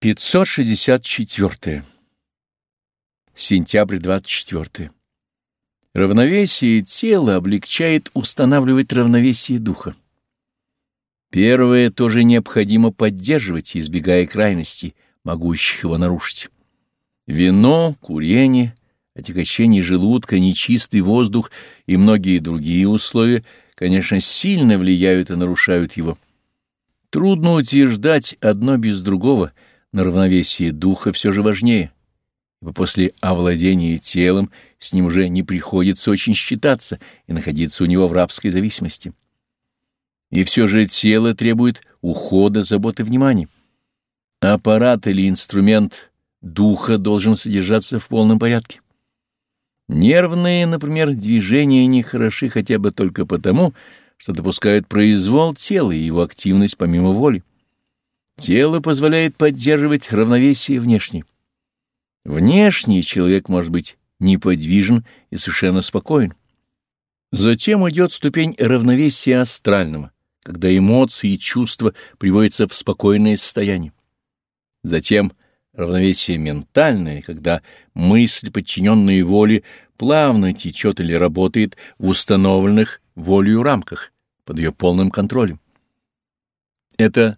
564. Сентябрь 24. Равновесие тела облегчает устанавливать равновесие духа. Первое тоже необходимо поддерживать, избегая крайностей, могущих его нарушить. Вино, курение, отягощение желудка, нечистый воздух и многие другие условия, конечно, сильно влияют и нарушают его. Трудно утверждать одно без другого — на равновесие духа все же важнее, ибо после овладения телом с ним уже не приходится очень считаться и находиться у него в рабской зависимости. И все же тело требует ухода, заботы, внимания. Аппарат или инструмент духа должен содержаться в полном порядке. Нервные, например, движения не хороши хотя бы только потому, что допускают произвол тела и его активность помимо воли. Тело позволяет поддерживать равновесие внешне. Внешний человек может быть неподвижен и совершенно спокоен. Затем идет ступень равновесия астрального, когда эмоции и чувства приводятся в спокойное состояние. Затем равновесие ментальное, когда мысль, подчиненная воле, плавно течет или работает в установленных волею рамках, под ее полным контролем. Это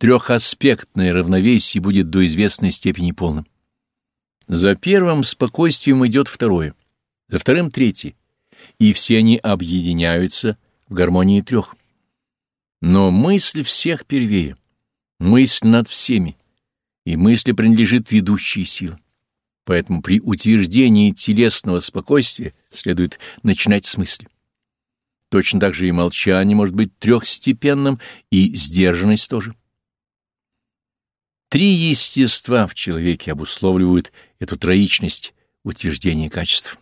трехаспектное равновесие будет до известной степени полным. За первым спокойствием идет второе, за вторым — третье, и все они объединяются в гармонии трех. Но мысль всех первее, мысль над всеми, и мысли принадлежит ведущей силе. Поэтому при утверждении телесного спокойствия следует начинать с мысли. Точно так же и молчание может быть трехстепенным, и сдержанность тоже. Три естества в человеке обусловливают эту троичность утверждения качеств.